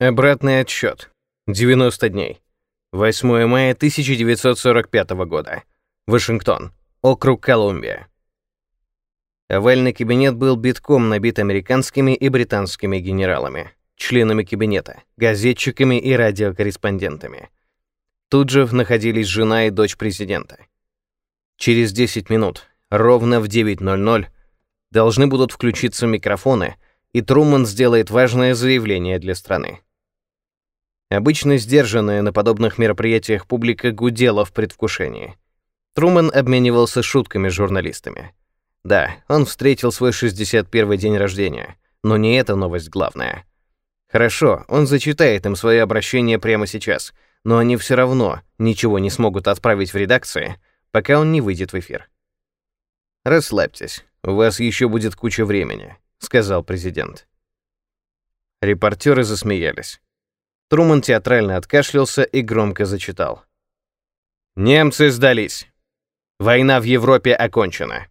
Обратный отсчет. 90 дней. 8 мая 1945 года. Вашингтон. Округ Колумбия. Овальный кабинет был битком набит американскими и британскими генералами, членами кабинета, газетчиками и радиокорреспондентами. Тут же находились жена и дочь президента. Через 10 минут, ровно в 9.00, должны будут включиться микрофоны, и Труман сделает важное заявление для страны. Обычно сдержанная на подобных мероприятиях публика гудела в предвкушении. Труман обменивался шутками с журналистами. Да, он встретил свой 61-й день рождения, но не эта новость главная. Хорошо, он зачитает им свое обращение прямо сейчас, но они все равно ничего не смогут отправить в редакции, пока он не выйдет в эфир. «Расслабьтесь, у вас еще будет куча времени», — сказал президент. Репортеры засмеялись. Труман театрально откашлялся и громко зачитал. «Немцы сдались. Война в Европе окончена».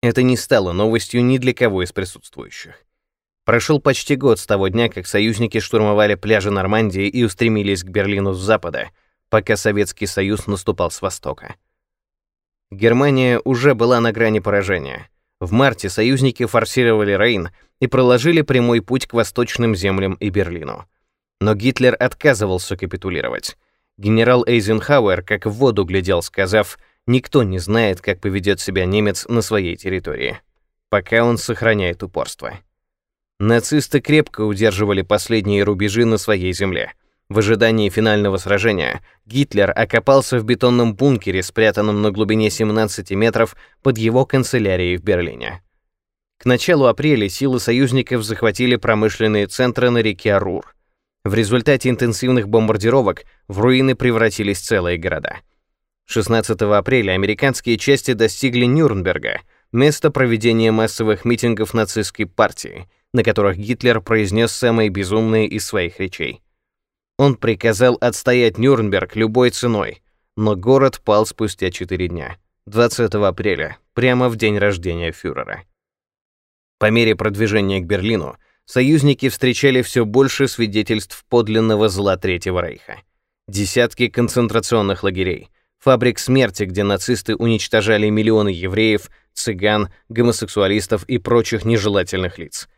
Это не стало новостью ни для кого из присутствующих. Прошел почти год с того дня, как союзники штурмовали пляжи Нормандии и устремились к Берлину с запада, пока Советский Союз наступал с востока. Германия уже была на грани поражения. В марте союзники форсировали Рейн и проложили прямой путь к восточным землям и Берлину. Но Гитлер отказывался капитулировать. Генерал Эйзенхауэр как в воду глядел, сказав, «Никто не знает, как поведет себя немец на своей территории, пока он сохраняет упорство». Нацисты крепко удерживали последние рубежи на своей земле. В ожидании финального сражения Гитлер окопался в бетонном бункере, спрятанном на глубине 17 метров под его канцелярией в Берлине. К началу апреля силы союзников захватили промышленные центры на реке Рур. В результате интенсивных бомбардировок в руины превратились целые города. 16 апреля американские части достигли Нюрнберга, места проведения массовых митингов нацистской партии, на которых Гитлер произнес самые безумные из своих речей. Он приказал отстоять Нюрнберг любой ценой, но город пал спустя 4 дня, 20 апреля, прямо в день рождения фюрера. По мере продвижения к Берлину союзники встречали все больше свидетельств подлинного зла Третьего Рейха. Десятки концентрационных лагерей, фабрик смерти, где нацисты уничтожали миллионы евреев, цыган, гомосексуалистов и прочих нежелательных лиц.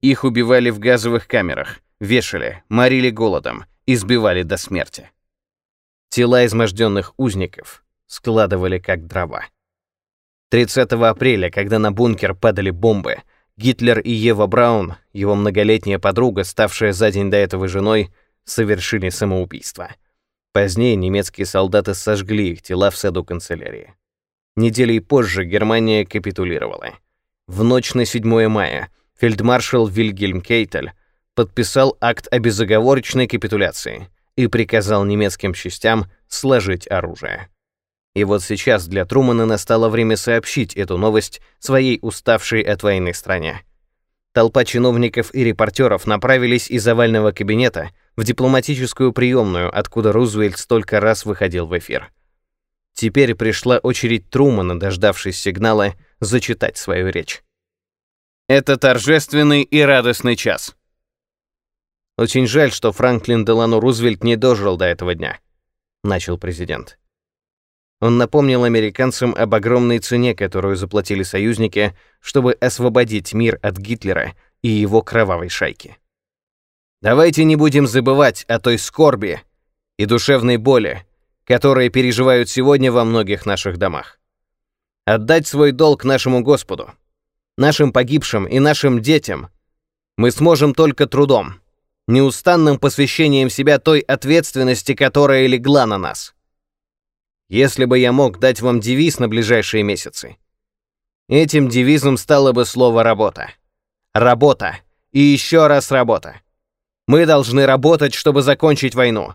Их убивали в газовых камерах, вешали, морили голодом, избивали до смерти. Тела изможденных узников складывали как дрова. 30 апреля, когда на бункер падали бомбы, Гитлер и Ева Браун, его многолетняя подруга, ставшая за день до этого женой, совершили самоубийство. Позднее немецкие солдаты сожгли их тела в саду канцелярии. Неделей позже Германия капитулировала. В ночь на 7 мая фельдмаршал Вильгельм Кейтель подписал акт о безоговорочной капитуляции и приказал немецким частям сложить оружие. И вот сейчас для Трумана настало время сообщить эту новость своей уставшей от войны стране. Толпа чиновников и репортеров направились из овального кабинета в дипломатическую приемную, откуда Рузвельт столько раз выходил в эфир. Теперь пришла очередь Трумана, дождавшись сигнала, зачитать свою речь. «Это торжественный и радостный час», «Очень жаль, что Франклин Делано Рузвельт не дожил до этого дня», — начал президент. Он напомнил американцам об огромной цене, которую заплатили союзники, чтобы освободить мир от Гитлера и его кровавой шайки. Давайте не будем забывать о той скорби и душевной боли, которые переживают сегодня во многих наших домах. Отдать свой долг нашему Господу, нашим погибшим и нашим детям мы сможем только трудом, неустанным посвящением себя той ответственности, которая легла на нас. Если бы я мог дать вам девиз на ближайшие месяцы, этим девизом стало бы слово «работа». Работа. И еще раз работа. Мы должны работать, чтобы закончить войну.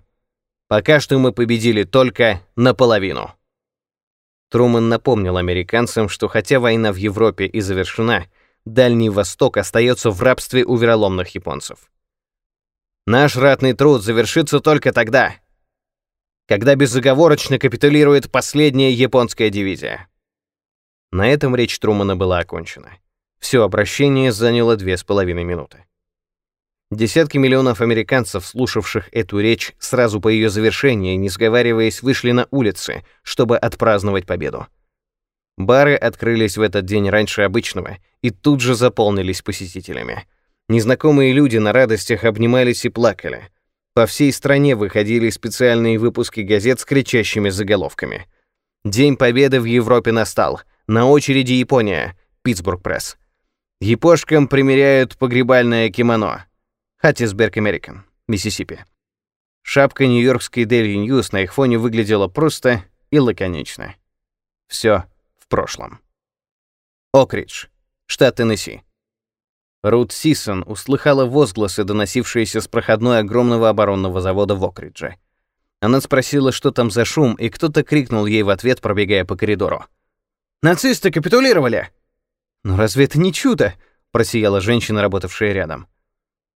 Пока что мы победили только наполовину. Трумэн напомнил американцам, что хотя война в Европе и завершена, Дальний Восток остается в рабстве у вероломных японцев. Наш ратный труд завершится только тогда, когда безоговорочно капитулирует последняя японская дивизия. На этом речь Трумана была окончена. Все обращение заняло две с половиной минуты. Десятки миллионов американцев, слушавших эту речь сразу по ее завершении, не сговариваясь, вышли на улицы, чтобы отпраздновать победу. Бары открылись в этот день раньше обычного и тут же заполнились посетителями. Незнакомые люди на радостях обнимались и плакали. По всей стране выходили специальные выпуски газет с кричащими заголовками. День Победы в Европе настал. На очереди Япония. Питтсбург Пресс. Япошкам примеряют погребальное кимоно. Хаттисберг Американ, Миссисипи. Шапка нью-йоркской Daily News на их фоне выглядела просто и лаконично. Все в прошлом. Окридж, штат Теннесси. Рут Сисон услыхала возгласы, доносившиеся с проходной огромного оборонного завода в Окридже. Она спросила, что там за шум, и кто-то крикнул ей в ответ, пробегая по коридору. «Нацисты капитулировали!» «Ну разве это не чудо?» — просияла женщина, работавшая рядом.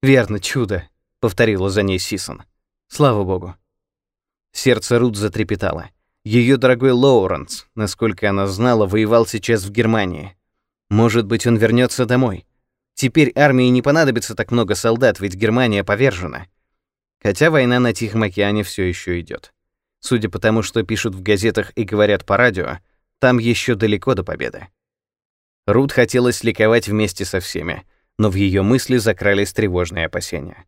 «Верно, чудо», — повторила за ней Сисон. «Слава богу». Сердце Рут затрепетало. Ее дорогой Лоуренс, насколько она знала, воевал сейчас в Германии. Может быть, он вернется домой. Теперь армии не понадобится так много солдат, ведь Германия повержена. Хотя война на Тихом океане все еще идет. Судя по тому, что пишут в газетах и говорят по радио, там еще далеко до победы. Рут хотелось ликовать вместе со всеми, но в ее мысли закрались тревожные опасения.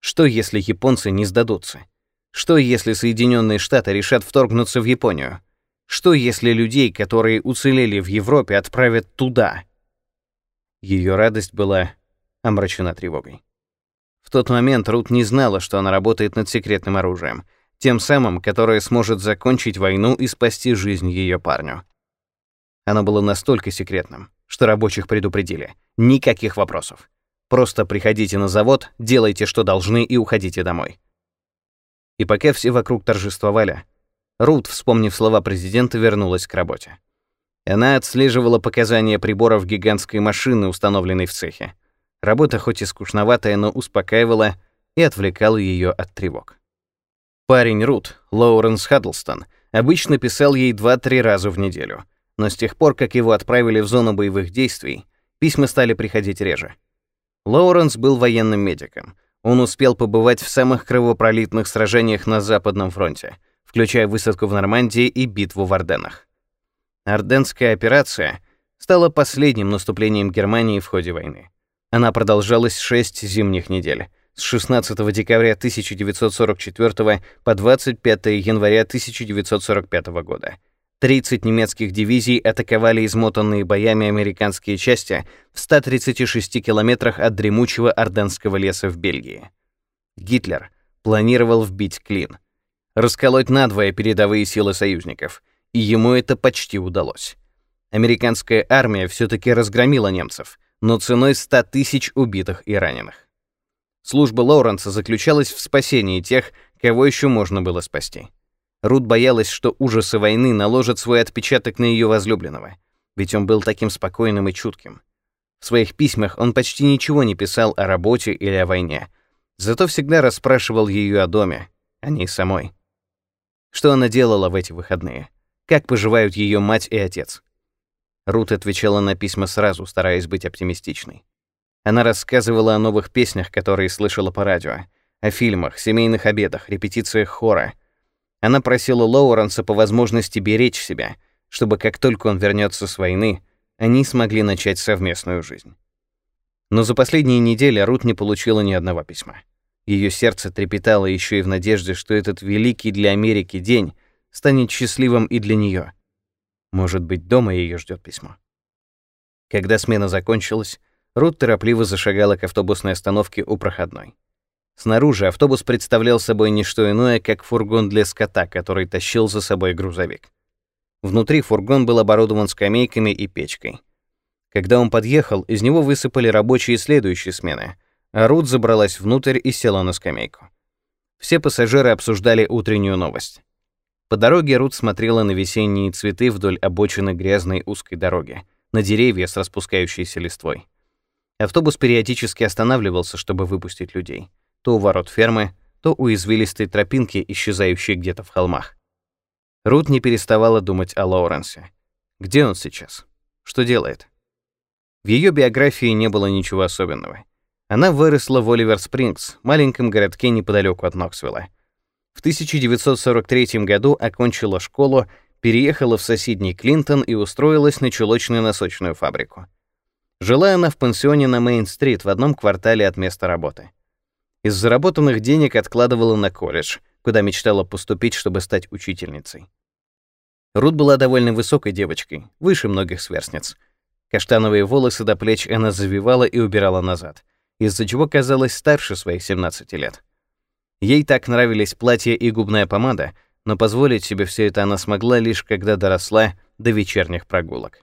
Что, если японцы не сдадутся? Что, если Соединенные Штаты решат вторгнуться в Японию? Что, если людей, которые уцелели в Европе, отправят туда? Ее радость была омрачена тревогой. В тот момент Рут не знала, что она работает над секретным оружием, тем самым, которое сможет закончить войну и спасти жизнь ее парню. Оно было настолько секретным, что рабочих предупредили. Никаких вопросов. Просто приходите на завод, делайте, что должны, и уходите домой. И пока все вокруг торжествовали, Рут, вспомнив слова президента, вернулась к работе. Она отслеживала показания приборов гигантской машины, установленной в цехе. Работа хоть и скучноватая, но успокаивала и отвлекала ее от тревог. Парень Рут, Лоуренс Хаддлстон, обычно писал ей 2-3 раза в неделю — но с тех пор, как его отправили в зону боевых действий, письма стали приходить реже. Лоуренс был военным медиком. Он успел побывать в самых кровопролитных сражениях на Западном фронте, включая высадку в Нормандии и битву в Орденах. Орденская операция стала последним наступлением Германии в ходе войны. Она продолжалась шесть зимних недель, с 16 декабря 1944 по 25 января 1945 года, 30 немецких дивизий атаковали измотанные боями американские части в 136 километрах от дремучего Орденского леса в Бельгии. Гитлер планировал вбить клин, расколоть надвое передовые силы союзников, и ему это почти удалось. Американская армия все-таки разгромила немцев, но ценой 100 тысяч убитых и раненых. Служба Лоуренса заключалась в спасении тех, кого еще можно было спасти. Рут боялась, что ужасы войны наложат свой отпечаток на ее возлюбленного, ведь он был таким спокойным и чутким. В своих письмах он почти ничего не писал о работе или о войне, зато всегда расспрашивал ее о доме, о ней самой. Что она делала в эти выходные? Как поживают ее мать и отец? Рут отвечала на письма сразу, стараясь быть оптимистичной. Она рассказывала о новых песнях, которые слышала по радио, о фильмах, семейных обедах, репетициях хора — она просила Лоуренса по возможности беречь себя, чтобы как только он вернется с войны, они смогли начать совместную жизнь. Но за последние недели Рут не получила ни одного письма. Ее сердце трепетало еще и в надежде, что этот великий для Америки день станет счастливым и для нее. Может быть, дома ее ждет письмо. Когда смена закончилась, Рут торопливо зашагала к автобусной остановке у проходной. Снаружи автобус представлял собой не что иное, как фургон для скота, который тащил за собой грузовик. Внутри фургон был оборудован скамейками и печкой. Когда он подъехал, из него высыпали рабочие следующей смены, а Рут забралась внутрь и села на скамейку. Все пассажиры обсуждали утреннюю новость. По дороге Рут смотрела на весенние цветы вдоль обочины грязной узкой дороги, на деревья с распускающейся листвой. Автобус периодически останавливался, чтобы выпустить людей то у ворот фермы, то у извилистой тропинки, исчезающей где-то в холмах. Рут не переставала думать о Лоуренсе. Где он сейчас? Что делает? В ее биографии не было ничего особенного. Она выросла в Оливер-Спрингс, маленьком городке неподалеку от Ноксвилла. В 1943 году окончила школу, переехала в соседний Клинтон и устроилась на чулочно-носочную фабрику. Жила она в пансионе на Мейн-стрит в одном квартале от места работы. Из заработанных денег откладывала на колледж, куда мечтала поступить, чтобы стать учительницей. Рут была довольно высокой девочкой, выше многих сверстниц. Каштановые волосы до плеч она завивала и убирала назад — из-за чего казалась старше своих 17 лет. Ей так нравились платья и губная помада, но позволить себе все это она смогла лишь когда доросла до вечерних прогулок.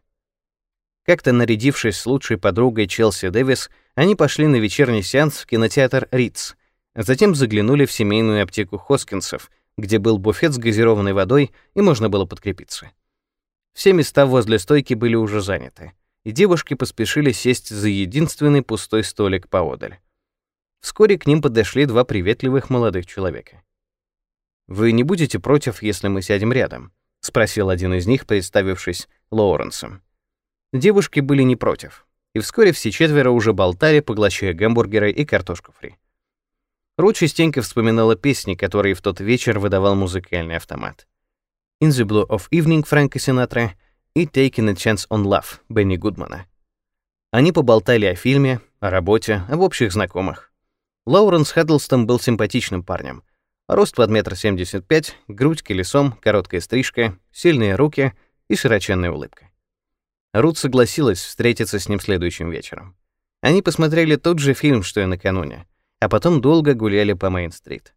Как-то нарядившись с лучшей подругой Челси Дэвис, они пошли на вечерний сеанс в кинотеатр а затем заглянули в семейную аптеку Хоскинсов, где был буфет с газированной водой и можно было подкрепиться. Все места возле стойки были уже заняты и девушки поспешили сесть за единственный пустой столик поодаль. Вскоре к ним подошли два приветливых молодых человека. «Вы не будете против, если мы сядем рядом?» — спросил один из них, представившись Лоуренсом. Девушки были не против, и вскоре все четверо уже болтали, поглощая гамбургеры и картошку фри. Рут частенько вспоминала песни, которые в тот вечер выдавал музыкальный автомат. «In the Blue of Evening» Фрэнка Синатра — и Taking a Chance on Love Бенни Гудмана. Они поболтали о фильме, о работе, об общих знакомых. Лоуренс Хаддлстон был симпатичным парнем. Рост под метр семьдесят пять, грудь колесом, короткая стрижка, сильные руки и широченная улыбка. Рут согласилась встретиться с ним следующим вечером. Они посмотрели тот же фильм, что и накануне, а потом долго гуляли по Мейн-стрит.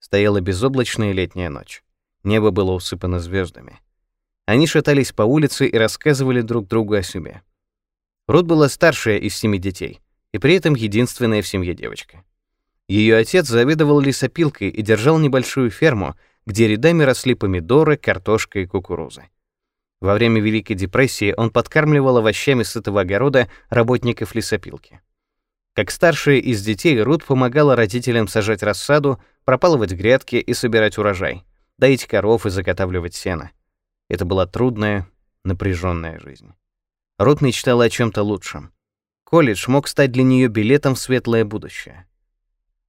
Стояла безоблачная летняя ночь. Небо было усыпано звездами. Они шатались по улице и рассказывали друг другу о себе. Рут была старшая из семи детей, и при этом единственная в семье девочка. Ее отец заведовал лесопилкой и держал небольшую ферму, где рядами росли помидоры, картошка и кукуруза. Во время Великой депрессии он подкармливал овощами с этого огорода работников лесопилки. Как старшая из детей, Рут помогала родителям сажать рассаду, пропалывать грядки и собирать урожай, доить коров и заготавливать сено. Это была трудная, напряженная жизнь. Рут мечтала о чем то лучшем. Колледж мог стать для нее билетом в светлое будущее.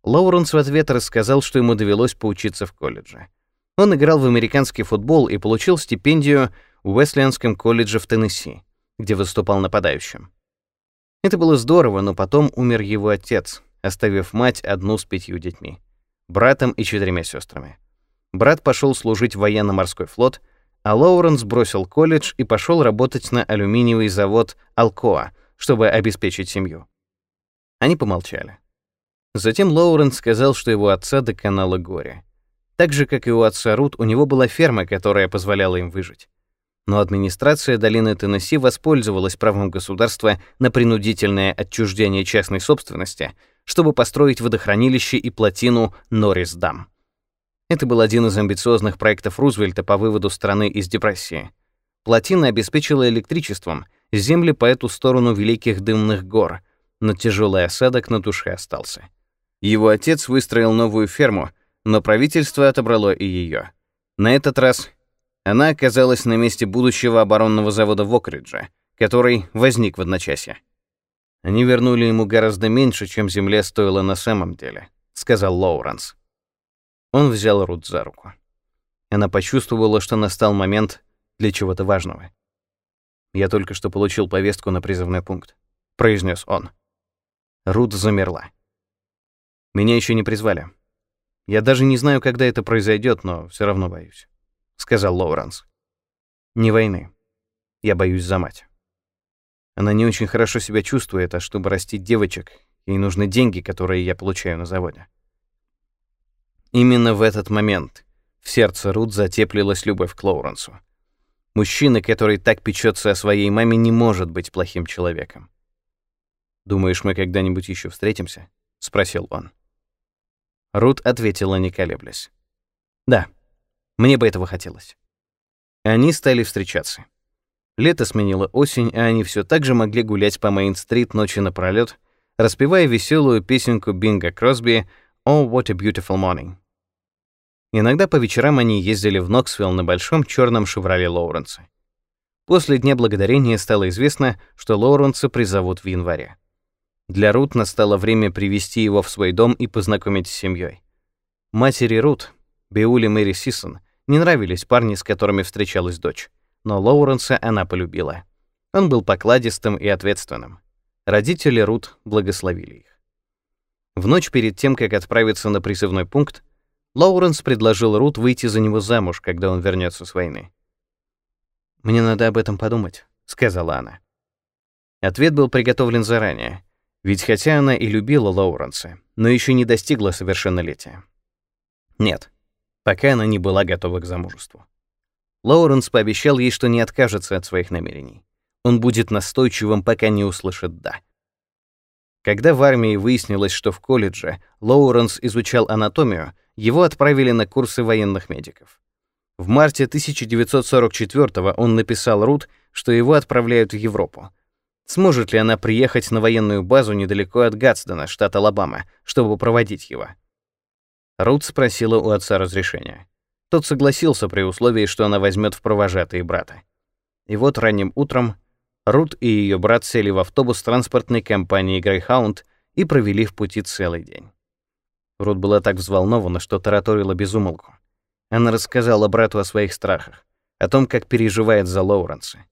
Лоуренс в ответ рассказал, что ему довелось поучиться в колледже. Он играл в американский футбол и получил стипендию в Уэслианском колледже в Теннесси, где выступал нападающим. Это было здорово, но потом умер его отец, оставив мать одну с пятью детьми, братом и четырьмя сестрами. Брат пошел служить в военно-морской флот — а Лоуренс бросил колледж и пошел работать на алюминиевый завод Алкоа, чтобы обеспечить семью. Они помолчали. Затем Лоуренс сказал, что его отца доконало горе. Так же, как и у отца Рут, у него была ферма, которая позволяла им выжить. Но администрация долины Теннесси воспользовалась правом государства на принудительное отчуждение частной собственности, чтобы построить водохранилище и плотину Норрис-Дам. Это был один из амбициозных проектов Рузвельта по выводу страны из депрессии. Плотина обеспечила электричеством земли по эту сторону Великих Дымных гор, но тяжелый осадок на душе остался. Его отец выстроил новую ферму, но правительство отобрало и ее. На этот раз она оказалась на месте будущего оборонного завода в Окридже, который возник в одночасье. Они вернули ему гораздо меньше, чем земле стоило на самом деле, сказал Лоуренс. Он взял Рут за руку. Она почувствовала, что настал момент для чего-то важного. «Я только что получил повестку на призывной пункт», — произнес он. Рут замерла. «Меня еще не призвали. Я даже не знаю, когда это произойдет, но все равно боюсь», — сказал Лоуренс. «Не войны. Я боюсь за мать. Она не очень хорошо себя чувствует, а чтобы растить девочек, ей нужны деньги, которые я получаю на заводе. Именно в этот момент в сердце Рут затеплилась любовь к Лоуренсу. Мужчина, который так печется о своей маме, не может быть плохим человеком. «Думаешь, мы когда-нибудь еще встретимся?» — спросил он. Рут ответила, не колеблясь. «Да, мне бы этого хотелось». Они стали встречаться. Лето сменило осень, а они все так же могли гулять по Мейн-стрит ночи напролёт, распевая веселую песенку Бинга Кросби «Oh, what a beautiful morning». Иногда по вечерам они ездили в Ноксвилл на большом черном «Шевроле Лоуренса». После Дня Благодарения стало известно, что Лоуренса призовут в январе. Для Рут настало время привести его в свой дом и познакомить с семьей. Матери Рут, Беули Мэри Сисон, не нравились парни, с которыми встречалась дочь, но Лоуренса она полюбила. Он был покладистым и ответственным. Родители Рут благословили их. В ночь перед тем, как отправиться на призывной пункт, Лоуренс предложил Рут выйти за него замуж, когда он вернется с войны. «Мне надо об этом подумать», — сказала она. Ответ был приготовлен заранее, ведь хотя она и любила Лоуренса, но еще не достигла совершеннолетия. Нет, пока она не была готова к замужеству. Лоуренс пообещал ей, что не откажется от своих намерений. Он будет настойчивым, пока не услышит «да». Когда в армии выяснилось, что в колледже Лоуренс изучал анатомию, его отправили на курсы военных медиков. В марте 1944 он написал Рут, что его отправляют в Европу. Сможет ли она приехать на военную базу недалеко от Гатсдена, штат Алабама, чтобы проводить его? Рут спросила у отца разрешения. Тот согласился при условии, что она возьмет в провожатые брата. И вот ранним утром Рут и ее брат сели в автобус транспортной компании Greyhound и провели в пути целый день. Рут была так взволнована, что тараторила без умолку. Она рассказала брату о своих страхах, о том, как переживает за Лоуренса.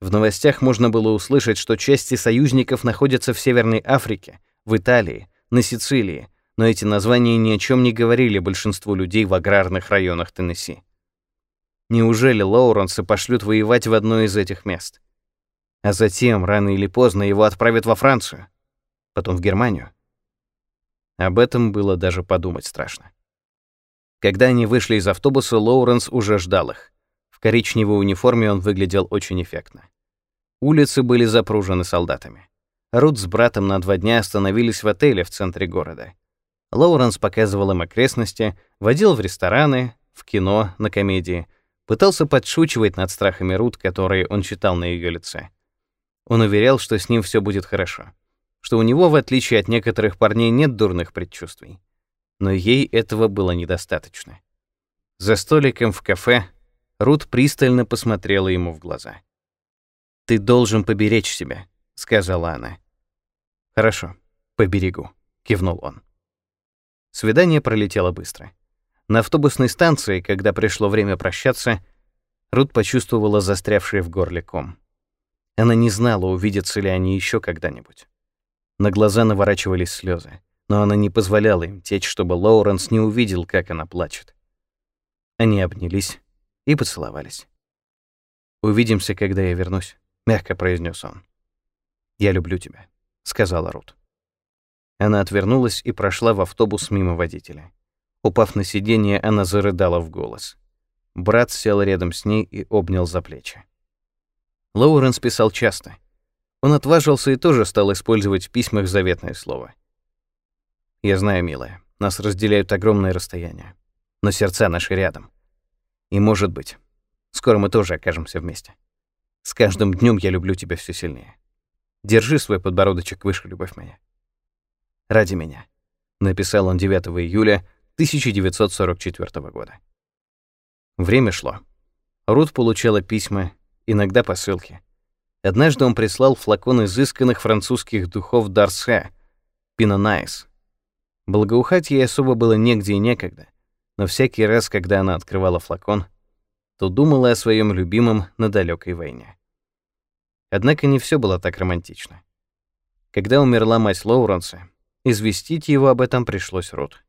В новостях можно было услышать, что части союзников находятся в Северной Африке, в Италии, на Сицилии, но эти названия ни о чем не говорили большинству людей в аграрных районах Теннесси. Неужели Лоуренса пошлют воевать в одно из этих мест? А затем, рано или поздно, его отправят во Францию, потом в Германию. Об этом было даже подумать страшно. Когда они вышли из автобуса, Лоуренс уже ждал их. В коричневой униформе он выглядел очень эффектно. Улицы были запружены солдатами. Рут с братом на два дня остановились в отеле в центре города. Лоуренс показывал им окрестности, водил в рестораны, в кино, на комедии, пытался подшучивать над страхами Рут, которые он читал на ее лице. Он уверял, что с ним все будет хорошо, что у него, в отличие от некоторых парней, нет дурных предчувствий. Но ей этого было недостаточно. За столиком в кафе Рут пристально посмотрела ему в глаза. «Ты должен поберечь себя», — сказала она. «Хорошо, поберегу», — кивнул он. Свидание пролетело быстро. На автобусной станции, когда пришло время прощаться, Рут почувствовала застрявший в горле ком. Она не знала, увидятся ли они еще когда-нибудь. На глаза наворачивались слезы, но она не позволяла им течь, чтобы Лоуренс не увидел, как она плачет. Они обнялись и поцеловались. «Увидимся, когда я вернусь», — мягко произнес он. «Я люблю тебя», — сказала Рут. Она отвернулась и прошла в автобус мимо водителя. Упав на сиденье, она зарыдала в голос. Брат сел рядом с ней и обнял за плечи. Лоуренс писал часто. Он отважился и тоже стал использовать в письмах заветное слово. «Я знаю, милая, нас разделяют огромные расстояния, но сердца наши рядом. И, может быть, скоро мы тоже окажемся вместе. С каждым днем я люблю тебя все сильнее. Держи свой подбородочек выше, любовь моя ради меня», — написал он 9 июля 1944 года. Время шло. Рут получала письма, иногда посылки. Однажды он прислал флакон изысканных французских духов Дарсе, Пинонайс. Благоухать ей особо было негде и некогда, но всякий раз, когда она открывала флакон, то думала о своем любимом на далекой войне. Однако не все было так романтично. Когда умерла мать Лоуренса, Известить его об этом пришлось Рут.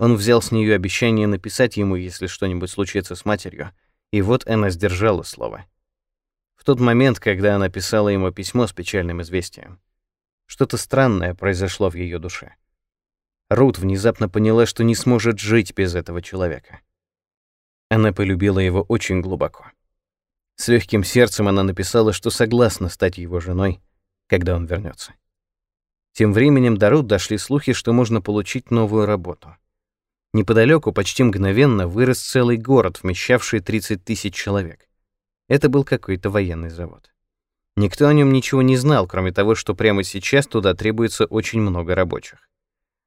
Он взял с нее обещание написать ему, если что-нибудь случится с матерью, и вот она сдержала слово. В тот момент, когда она писала ему письмо с печальным известием, что-то странное произошло в ее душе. Рут внезапно поняла, что не сможет жить без этого человека. Она полюбила его очень глубоко. С легким сердцем она написала, что согласна стать его женой, когда он вернется. Тем временем до Рут дошли слухи, что можно получить новую работу. Неподалеку почти мгновенно вырос целый город, вмещавший 30 тысяч человек. Это был какой-то военный завод. Никто о нем ничего не знал, кроме того, что прямо сейчас туда требуется очень много рабочих.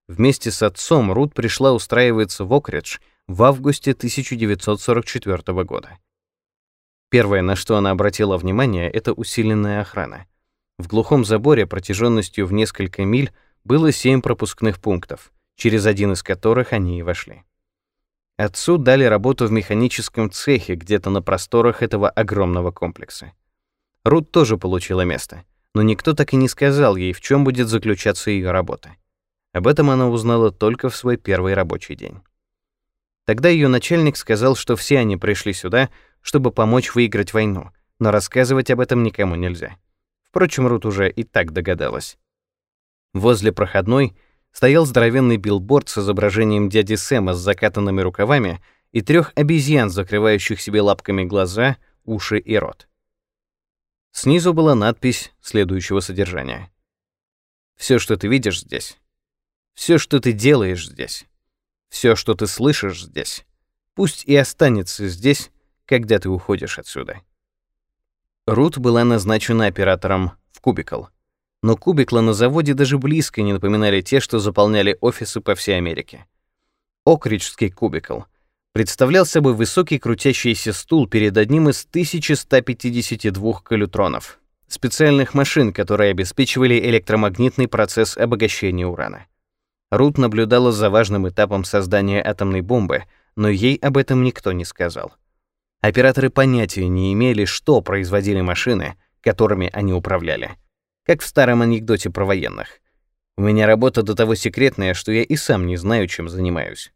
Вместе с отцом Рут пришла устраиваться в Окридж в августе 1944 года. Первое, на что она обратила внимание, это усиленная охрана. В глухом заборе протяженностью в несколько миль было семь пропускных пунктов, через один из которых они и вошли. Отцу дали работу в механическом цехе где-то на просторах этого огромного комплекса. Рут тоже получила место, но никто так и не сказал ей, в чем будет заключаться ее работа. Об этом она узнала только в свой первый рабочий день. Тогда ее начальник сказал, что все они пришли сюда, чтобы помочь выиграть войну, но рассказывать об этом никому нельзя. Впрочем, Рут уже и так догадалась. Возле проходной стоял здоровенный билборд с изображением дяди Сэма с закатанными рукавами и трех обезьян, закрывающих себе лапками глаза, уши и рот. Снизу была надпись следующего содержания. «Все, что ты видишь здесь, все, что ты делаешь здесь, все, что ты слышишь здесь, пусть и останется здесь, когда ты уходишь отсюда». Рут была назначена оператором в Кубикл. Но кубиклы на заводе даже близко не напоминали те, что заполняли офисы по всей Америке. Окриджский кубикл представлял собой высокий крутящийся стул перед одним из 1152 калютронов, специальных машин, которые обеспечивали электромагнитный процесс обогащения урана. Рут наблюдала за важным этапом создания атомной бомбы, но ей об этом никто не сказал. Операторы понятия не имели, что производили машины, которыми они управляли. Как в старом анекдоте про военных. У меня работа до того секретная, что я и сам не знаю, чем занимаюсь.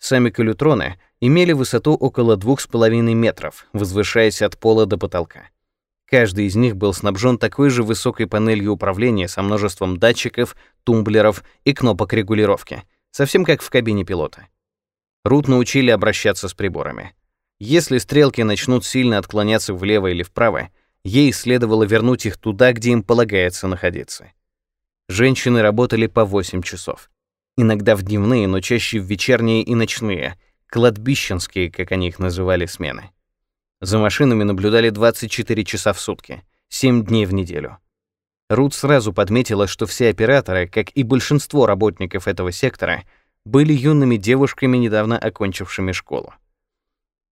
Сами калютроны имели высоту около 2,5 метров, возвышаясь от пола до потолка. Каждый из них был снабжен такой же высокой панелью управления со множеством датчиков, тумблеров и кнопок регулировки, совсем как в кабине пилота. Рут научили обращаться с приборами. Если стрелки начнут сильно отклоняться влево или вправо, ей следовало вернуть их туда, где им полагается находиться. Женщины работали по 8 часов. Иногда в дневные, но чаще в вечерние и ночные, кладбищенские, как они их называли, смены. За машинами наблюдали 24 часа в сутки, 7 дней в неделю. Рут сразу подметила, что все операторы, как и большинство работников этого сектора, были юными девушками, недавно окончившими школу.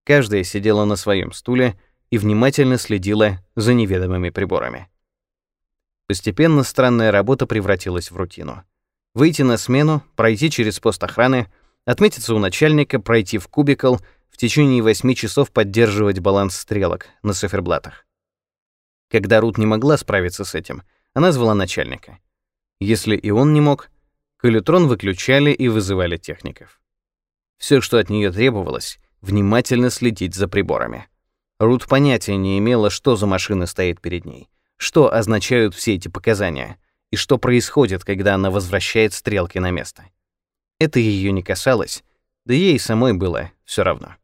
Каждая сидела на своем стуле и внимательно следила за неведомыми приборами. Постепенно странная работа превратилась в рутину. Выйти на смену, пройти через пост охраны, отметиться у начальника, пройти в кубикл, в течение восьми часов поддерживать баланс стрелок на циферблатах. Когда Рут не могла справиться с этим, она звала начальника. Если и он не мог, калютрон выключали и вызывали техников. Все, что от нее требовалось, внимательно следить за приборами. Рут понятия не имела, что за машина стоит перед ней, что означают все эти показания и что происходит, когда она возвращает стрелки на место. Это ее не касалось, да ей самой было все равно.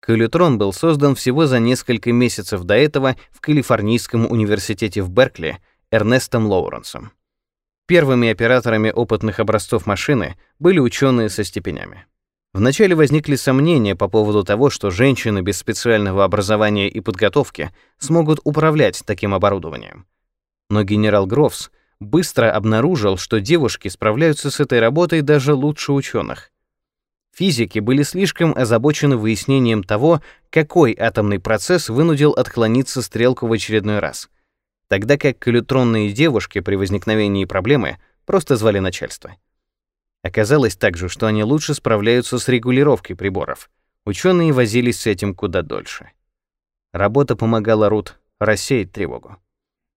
Калютрон был создан всего за несколько месяцев до этого в Калифорнийском университете в Беркли Эрнестом Лоуренсом. Первыми операторами опытных образцов машины были ученые со степенями. Вначале возникли сомнения по поводу того, что женщины без специального образования и подготовки смогут управлять таким оборудованием. Но генерал Грофс быстро обнаружил, что девушки справляются с этой работой даже лучше ученых. Физики были слишком озабочены выяснением того, какой атомный процесс вынудил отклониться стрелку в очередной раз, тогда как калютронные девушки при возникновении проблемы просто звали начальство. Оказалось также, что они лучше справляются с регулировкой приборов. Ученые возились с этим куда дольше. Работа помогала Рут рассеять тревогу.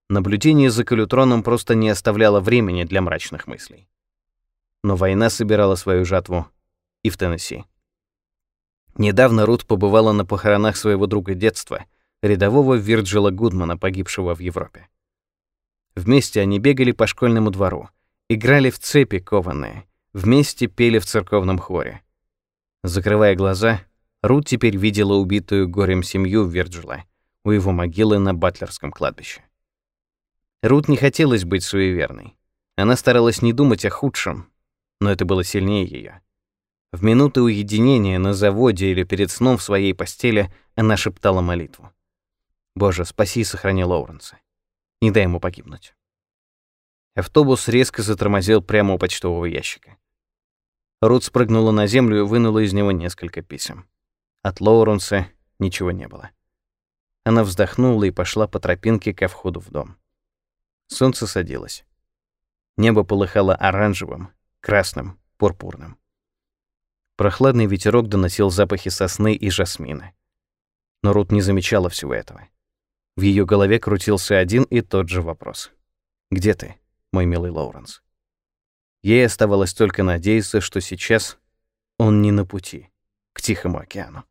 Наблюдение за калютроном просто не оставляло времени для мрачных мыслей. Но война собирала свою жатву и в Теннесси. Недавно Рут побывала на похоронах своего друга детства, рядового Вирджила Гудмана, погибшего в Европе. Вместе они бегали по школьному двору, играли в цепи кованые, Вместе пели в церковном хоре. Закрывая глаза, Рут теперь видела убитую горем семью Вирджила у его могилы на Батлерском кладбище. Рут не хотелось быть суеверной. Она старалась не думать о худшем, но это было сильнее ее. В минуты уединения на заводе или перед сном в своей постели она шептала молитву. «Боже, спаси и сохрани Лоуренса. Не дай ему погибнуть». Автобус резко затормозил прямо у почтового ящика. Рут спрыгнула на землю и вынула из него несколько писем. От Лоуренса ничего не было. Она вздохнула и пошла по тропинке ко входу в дом. Солнце садилось. Небо полыхало оранжевым, красным, пурпурным. Прохладный ветерок доносил запахи сосны и жасмина. Но Рут не замечала всего этого. В ее голове крутился один и тот же вопрос. «Где ты, мой милый Лоуренс?» Ей оставалось только надеяться, что сейчас он не на пути к Тихому океану.